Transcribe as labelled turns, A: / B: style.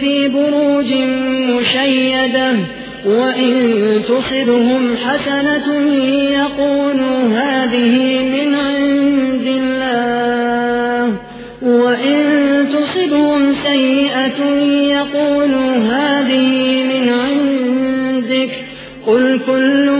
A: في بروج مشيدة وإن تصبهم حسنة يقولوا هذه من عند الله وإن تصبهم سيئة يقولوا هذه من عندك. قل كل